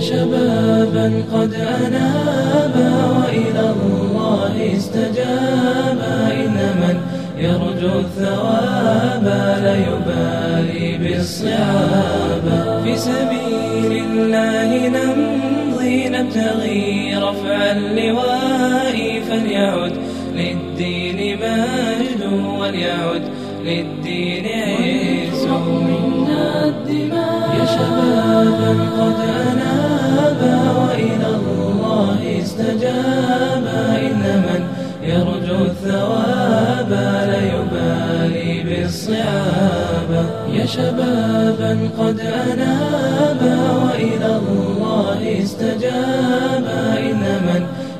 شبابا قد أنابا وإلى الله استجابا إن من يرجو الثواب لا يبالي بالصعاب. في سبيل الله نمضي نبتغي رفع اللواء فليعد للدين مجد وليعد للدين عز. منا الدماء يا شبابا قد أنابا وإلى الله استجابا إن من يرجو الثواب لا يبالي بالصعاب. يا شبابا قد أنابا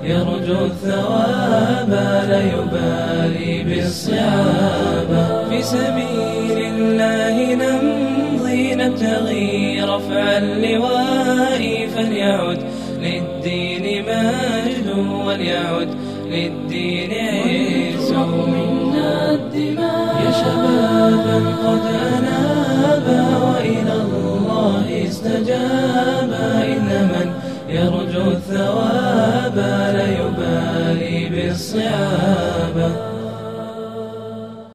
يرجو الثواب لا يبالي بالصعاب. في سبيل الله نمضي نبتغي رفع اللواء فليعد للدين مجد وليعد للدين عز. منا الدماء يا شبابا قد أنابا وإلى الله استجابا إن من يرجو الثواب الصعابه